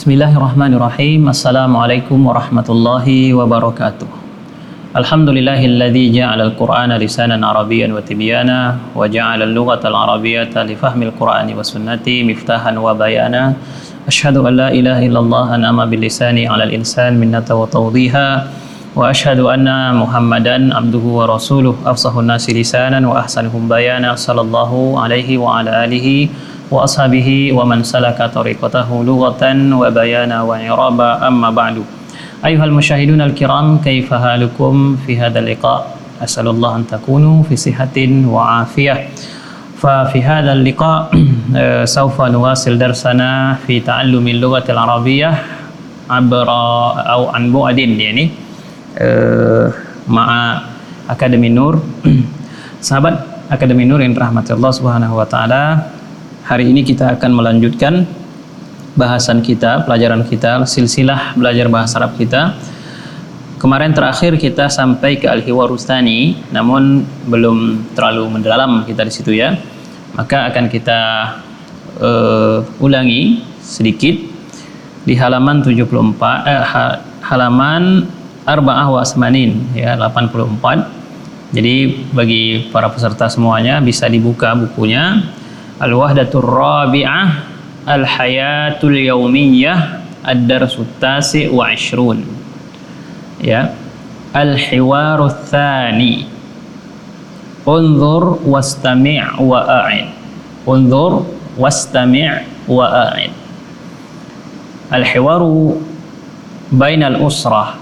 Bismillahirrahmanirrahim. Assalamualaikum warahmatullahi wabarakatuh. Alhamdulillahilladzi ja'ala al-Qur'ana lisanan Arabiyyan wa tibyana wa ja'ala al-lughata al-arabiyyata li fahmi al-Qur'ani wa sunnati miftahan wa bayana. Ashhadu an la ilaha illallah an'ama bil lisani 'ala al-insan minnata wa tawdiha wa ashhadu anna Muhammadan abduhu wa rasuluh afsahun nasi lisanan wa ahsanuhum bayana sallallahu alaihi wa ala alihi wa ashabihi wa man salaka tariqatahu lughatan wa bayana wa iraba amma ba'du ayuhal musyahidun al-kiram kaifa halukum fi hadzal liqa asalullah an takunu fi sihatin wa afiyah ففي هذا اللقاء سوف نواصل درسنا في تعلم اللغة العربية عبر أو عن بعد يعني مع أكاديمي نور sahabat Akademi Nur yang dirahmati Allah Subhanahu wa taala Hari ini kita akan melanjutkan bahasan kita, pelajaran kita, silsilah belajar bahasa Arab kita. Kemarin terakhir kita sampai ke Al-Hiwarustani, namun belum terlalu mendalam kita di situ ya. Maka akan kita uh, ulangi sedikit di halaman 74 eh, halaman Arba'ah wa Asmanin ya 84. Jadi bagi para peserta semuanya bisa dibuka bukunya Al-wahdatul rabi'ah Al-hayatul yaumiyah Ad-darsut tasi wa ishrun Ya Al-hiwaru thani Unzur wastami' wa a'in Unzur wastami' wa a'in Al-hiwaru Bain al-usrah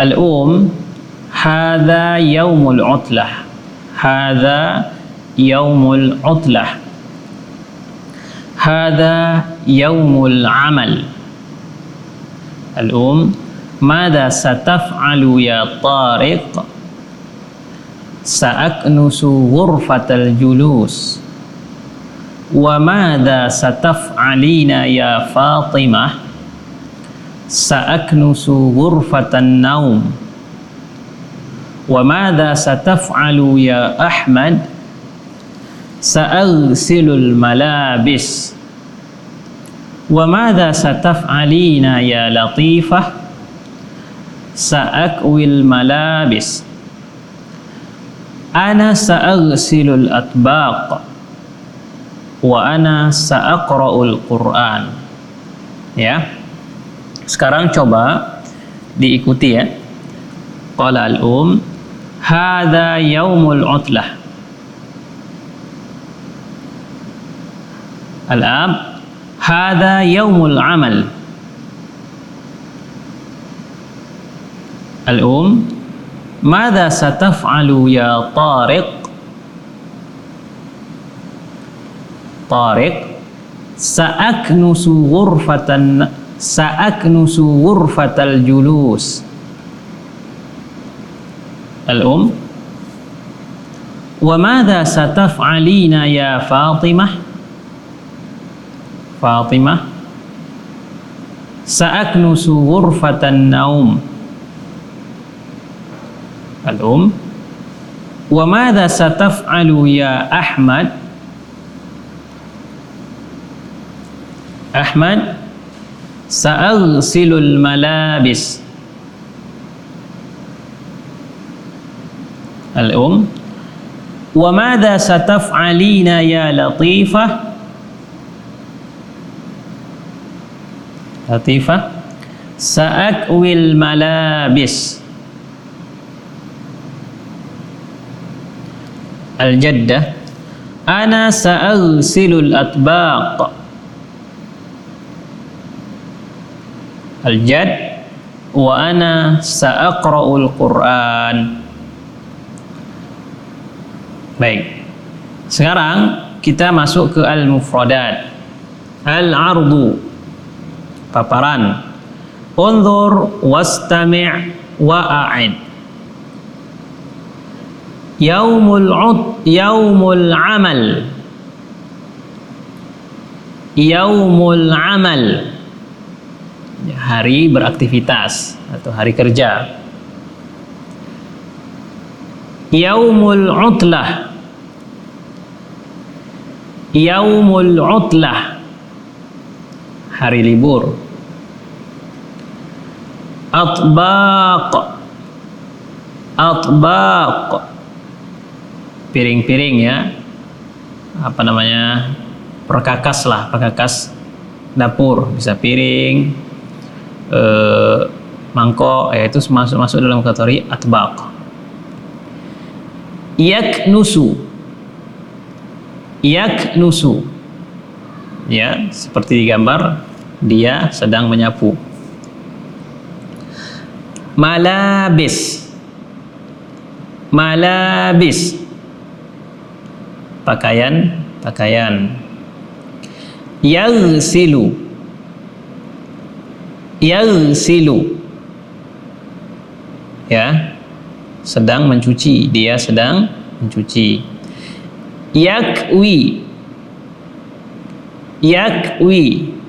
Al-um Hadha yaumul utlah Hadha يوم العطلة. هذا يوم العمل. الأم ماذا ستفعل يا طارق؟ سأكنس غرفة الجلوس. وماذا ستفعلين يا فاطمة؟ سأكنس غرفة النوم. وماذا ستفعل يا أحمد؟ Sa'agsilul malabis. Wa madha sataf'alina ya latifah? Sa'akwil malabis. Ana sa'agsilul atbaq. Wa ana sa'aqra'ul quran. Ya. Sekarang coba diikuti ya. Qala al-um hadha yaumul utlah الآب هذا يوم العمل. الأم ماذا ستفعل يا طارق؟ طارق سأكنس غرفة سأكنس غرفة الجلوس. الأم وماذا ستفعلين يا فاطمة؟ Fatimah Sa'aknusu ghurfatan naum Al-um Wa madha sataf'alu ya Ahmad Ahmad Sa'aghsilul malabis Al-um Wa madha sataf'alina Latifah Sa'akwil malabis. Al-Jaddah Ana sa'agsilul atbaq. Al-Jad Wa ana sa'akra'ul Qur'an. Baik. Sekarang kita masuk ke al-mufradat. Al-ardu paparan. Unzur wastami' wa a'id. Yaumul ud yaumul amal. Yaumul amal. Hari beraktivitas atau hari kerja. Yaumul utlah yaumul utlah hari libur. Atbaq. Atbaq. Piring-piring ya. Apa namanya? Perkakas lah perkakas dapur. Bisa piring eh, mangkok ya itu masuk masuk dalam kategori atbaq. Yak nusu yak nusu ya seperti di gambar dia sedang menyapu. Malabis. Malabis. Pakaian pakaian. Yaghsilu. Yaghsilu. Ya. Sedang mencuci. Dia sedang mencuci. Yakwi. Yakwi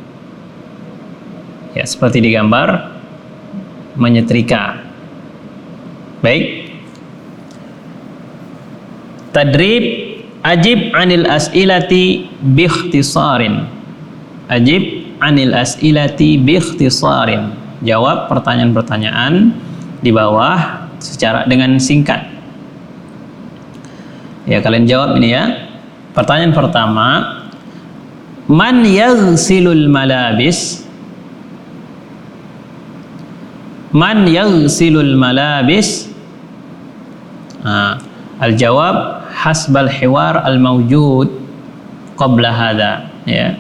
ya seperti di gambar menyetrika. Baik. Tadrib ajib anil as'ilati biikhtisarin ajib anil as'ilati biikhtisarin jawab pertanyaan-pertanyaan di bawah secara dengan singkat. Ya kalian jawab ini ya. Pertanyaan pertama man yaghsilul malabis man yaghsilul malabis? Nah, al jawab hasbal hiwar al mawjud qabla hadha. Ya.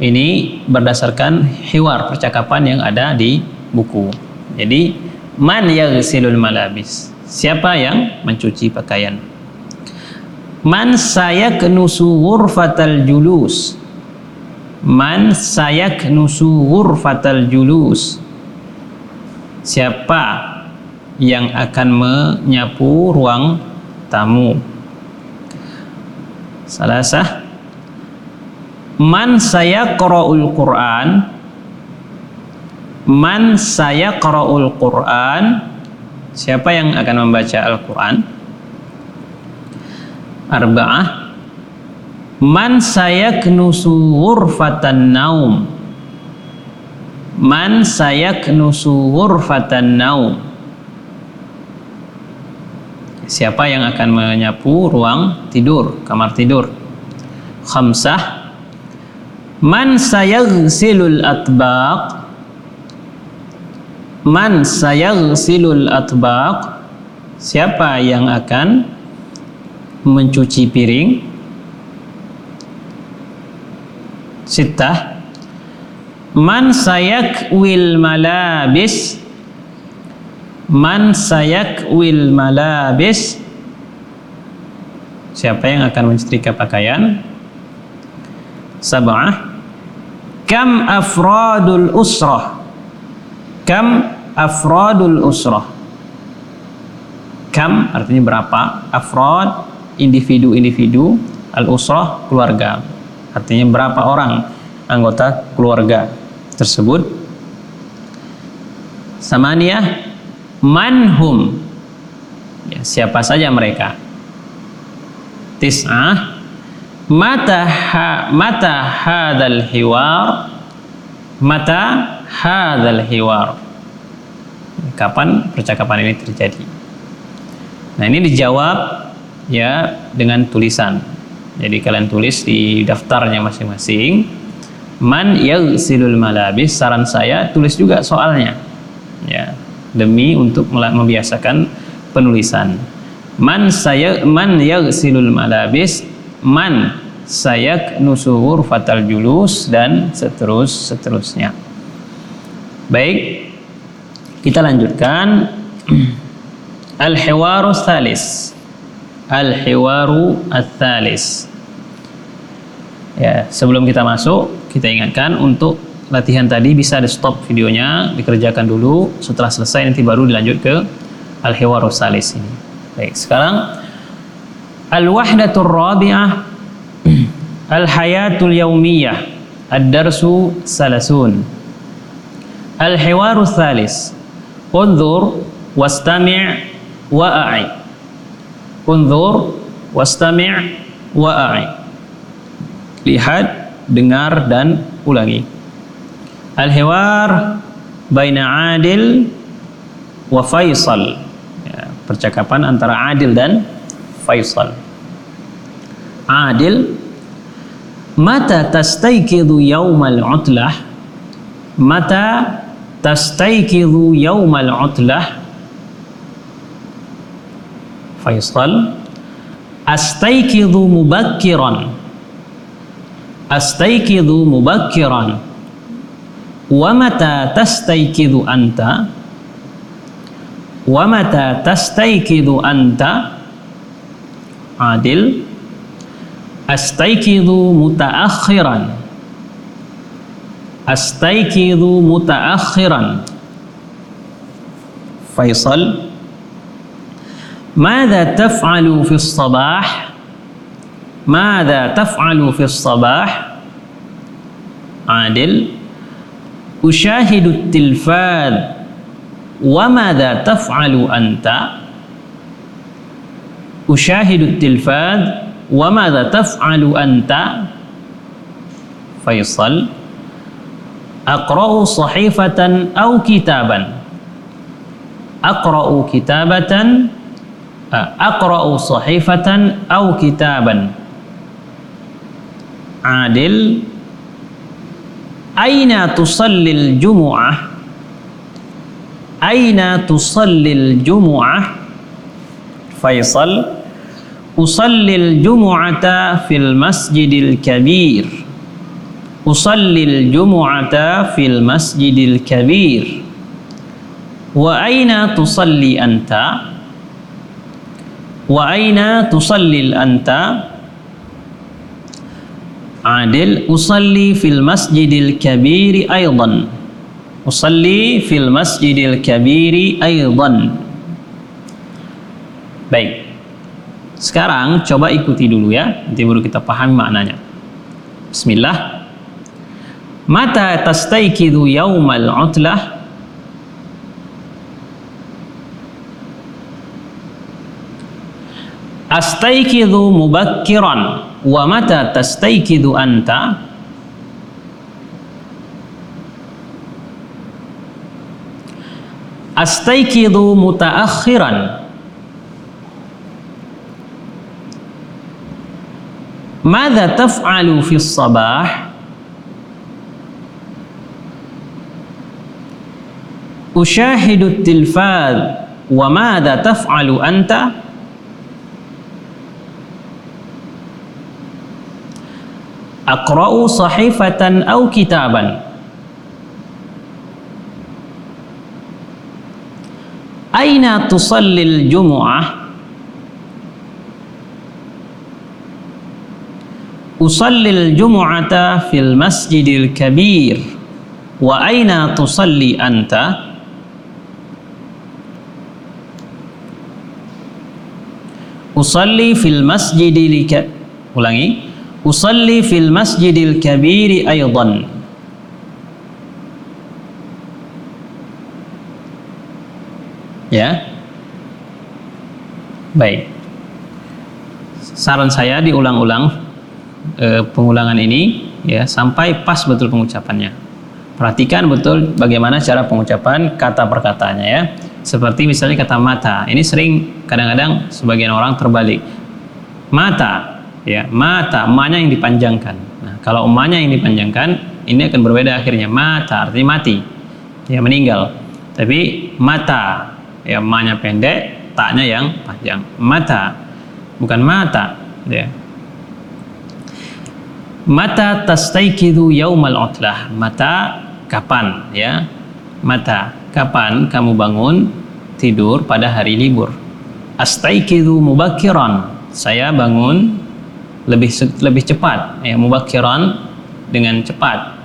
Ini berdasarkan hiwar percakapan yang ada di buku. Jadi man yaghsilul malabis? Siapa yang mencuci pakaian? Man saya kenusu ghurfatal julus. Man saya kenusu ghurfatal julus siapa yang akan menyapu ruang tamu? Salah sah. Man saya qara'ul Quran man saya qara'ul Quran siapa yang akan membaca Al-Quran? Arba'ah. Man saya kenusu ghurfatan naum man sayaknusu ghurfatan naum. Siapa yang akan menyapu ruang tidur kamar tidur? Khamsah. Man sayaghsilul atbaq. Man sayaghsilul atbaq. Siapa yang akan mencuci piring? Sitah Man sayak wil malabis. Man sayak wil malabis. Siapa yang akan menyetrika pakaian? Sab'ah. Kam afradul usrah Kam afradul usrah Kam artinya berapa? Afrad individu-individu. Al-usrah keluarga. Artinya berapa orang anggota keluarga tersebut. Samaniyah manhum. Ya, siapa saja mereka? Tis'ah. Mata ha, mata hadal hiwar. Mata hadal hiwar. Kapan percakapan ini terjadi? Nah ini dijawab ya dengan tulisan. Jadi kalian tulis di daftarnya masing-masing man yaghsilul malabis saran saya tulis juga soalnya. Ya demi untuk membiasakan penulisan. Man saya man yaghsilul malabis man sayak nusuhur fatal julus dan seterus seterusnya. Baik kita lanjutkan. Al hiwaru thalis. Al hiwaru thalis ya sebelum kita masuk kita ingatkan untuk latihan tadi bisa di stop videonya dikerjakan dulu setelah selesai nanti baru dilanjut ke al hiwarus salis ini. Baik sekarang al wahdatur rabi'ah al hayatul yaumiyah ad darsu salasun. Al hiwarus salis unzur wastami' wa'a'i unzur wastami' wa'a'i lihat dengar dan ulangi. Al-hiwar baina Adil wa Faisal. Ya, percakapan antara Adil dan Faisal. Adil Mata tastaykidu yaumal utlah Mata tastaykidu yaumal utlah Faisal Astaykidu mubakkiran أستيقظ مبكرا. ومتى تستيقظ أنت؟ ومتى تستيقظ أنت؟ عادل. أستيقظ متأخرا. أستيقظ متأخرا. فيصل. ماذا تفعل في الصباح؟ ماذا تفعل في الصباح؟ عادل. أشاهد التلفاز. وماذا تفعل أنت؟ أشاهد التلفاز. وماذا تفعل أنت؟ فيصل. أقرأ صحيفة أو كتابا. أقرأ كتابة. أقرأ صحيفة أو كتابا. عادل أين تصلي الجمعة؟ أين تصلي الجمعة؟ فيصل أصلي الجمعة في المسجد الكبير. أصلي الجمعة في المسجد الكبير. وأين تصلي أنت؟ وأين تصلي أنت؟ Adil usalli fil masjidil kabiri aydan. Usalli fil masjidil kabiri aydan. Baik. Sekarang coba ikuti dulu ya, nanti baru kita pahami maknanya. Bismillah. Mata tastaikidu yaumal utlah Astaikidu mubakkiran wa mata tastaikidu anta mutaakhiran ماذا تفعل في الصباح؟ أشاهد التلفاز. وماذا تفعل أنت؟ Aqra'u sahifatan au kitaban. Aina tusallil jumu'ah? Usallil jumu'ata fil masjidil kabir. Wa aina tusalli anta? Usalli fil masjidil. Ulangi usalli fil masjidil kabiri aydan ya baik saran saya diulang-ulang e, pengulangan ini ya sampai pas betul pengucapannya. Perhatikan betul bagaimana cara pengucapan kata perkataannya ya. Seperti misalnya kata mata. Ini sering kadang-kadang sebagian orang terbalik. Mata ya, mata emaknya yang dipanjangkan. Nah, kalau emaknya yang dipanjangkan, ini akan berbeda akhirnya. Mata artinya mati. Ya meninggal. Tapi mata ya emaknya pendek, taknya yang panjang. Mata bukan mata ya Mata tastaikidu yaumal utlah. Mata kapan ya? Mata kapan kamu bangun tidur pada hari libur? Astaikidu mubakiran. Saya bangun lebih lebih cepat ya mubakiran dengan cepat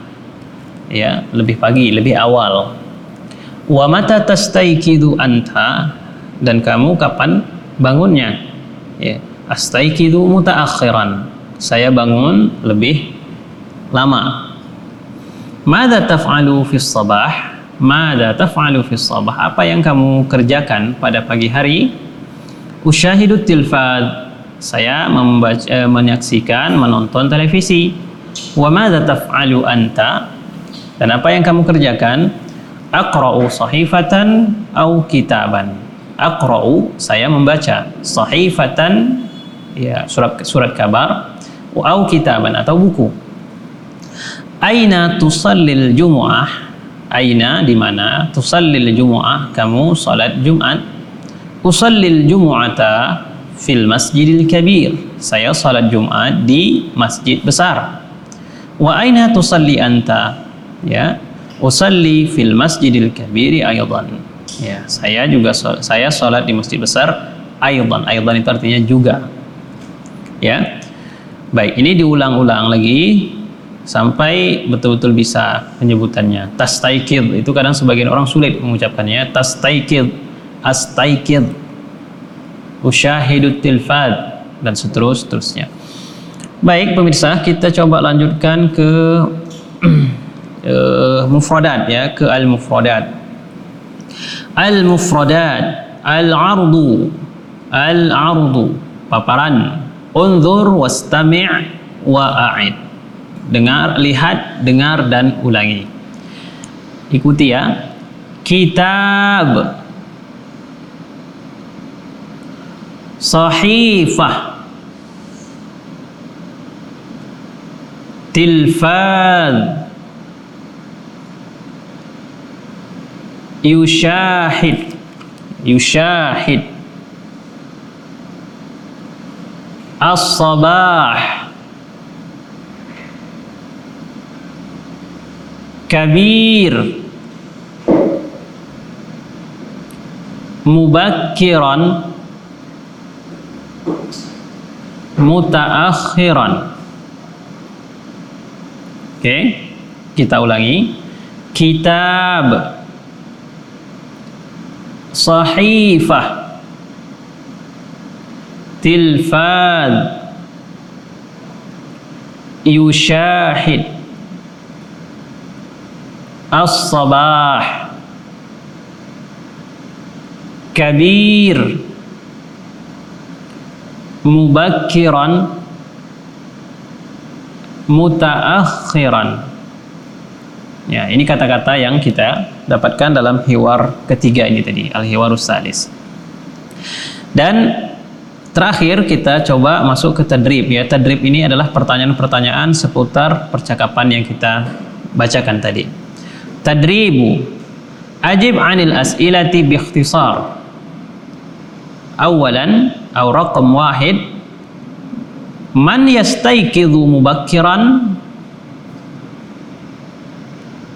ya lebih pagi lebih awal wa mata tastaikidu anta dan kamu kapan bangunnya ya astaikidu mutaakhiran saya bangun lebih lama. Mada taf'alu fi sabah? Mada taf'alu fi sabah? Apa yang kamu kerjakan pada pagi hari? Usyahidu tilfad. Saya membaca, eh, menyaksikan, menonton televisi. Wa mada taf'alu anta? Dan apa yang kamu kerjakan? Aqra'u sahifatan au kitaban. Aqra'u saya membaca sahifatan ya surat surat kabar au kitaban atau buku. Aina tusallil jumu'ah? Aina di mana? Tusallil jumu'ah kamu salat Jumat. Usallil jumu'ata fil masjidil kabir. Saya salat Jumat di masjid besar. Wa aina tusalli anta? Ya, usalli fil masjidil kabiri aydan. Ya, saya juga saya salat di masjid besar aydan. Aydan itu artinya juga. Ya. Baik, ini diulang-ulang lagi sampai betul-betul bisa penyebutannya. Tastaikid itu kadang sebagian orang sulit mengucapkannya. Tastaikid, astaikid, usyahidut tilfad dan seterusnya. Baik pemirsa, kita coba lanjutkan ke uh, mufradat ya, ke al-mufradat. Al-mufradat, al-ardu, al-ardu, paparan. Unzur wastami' wa a'id. Dengar, lihat, dengar dan ulangi. Ikuti ya. Kitab Sahifah Tilfad yushahid yushahid as-sabah kabir mubakkiran mutaakhiran. Oke okay. kita ulangi. Kitab. Sahifah. Tilfad yushahid. As-sabah. Kabir mubakkiran mutaakhiran. Ya ini kata-kata yang kita dapatkan dalam hiwar ketiga ini tadi al-hiwarus salis. Dan terakhir kita coba masuk ke tadrib. Ya tadrib ini adalah pertanyaan-pertanyaan seputar percakapan yang kita bacakan tadi. Tadribu ajib anil as'ilati bi ikhtisar. Awalan atau raqam wahid. Man yastayqidhu mubakkiran?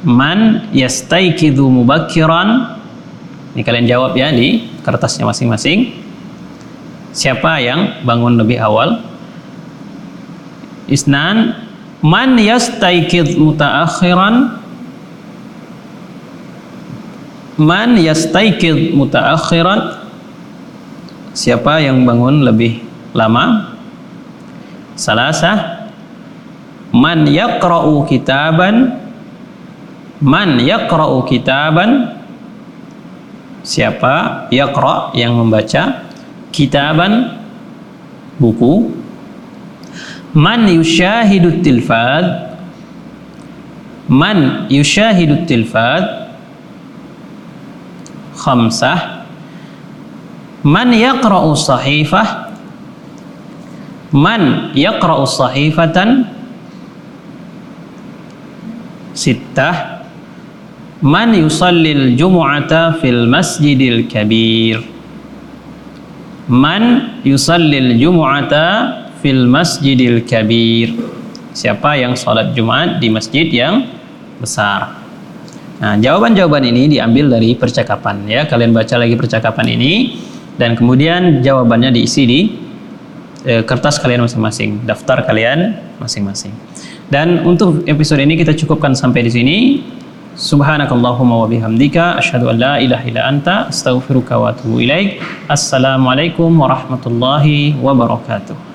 Man yastayqidhu mubakkiran? Ini kalian jawab ya di kertasnya masing-masing. Siapa yang bangun lebih awal? Isnan man yastayqidh mutaakhiran? Man yastayqidh mutaakhiran Siapa yang bangun lebih lama? Salasah. Man yaqra'u kitaban? Man yaqra'u kitaban? Siapa yaqra' yang membaca kitaban? Buku. Man yushahidu tilfad Man yushahidu tilfad Khamsah Man yaqra'u sahifah? Man yaqra'u sahifatan? Sittah. Man yusallil jumu'ata fil masjidil kabir. Man yusallil jumu'ata fil masjidil kabir. Siapa yang salat Jumat di masjid yang besar? Nah, jawaban-jawaban ini diambil dari percakapan ya. Kalian baca lagi percakapan ini dan kemudian jawabannya diisi di e, kertas kalian masing-masing, daftar kalian masing-masing. Dan untuk episode ini kita cukupkan sampai di sini. Subhanakallahumma wa bihamdika asyhadu an la ilaha illa anta astaghfiruka wa atubu ilaik. Assalamualaikum warahmatullahi wabarakatuh.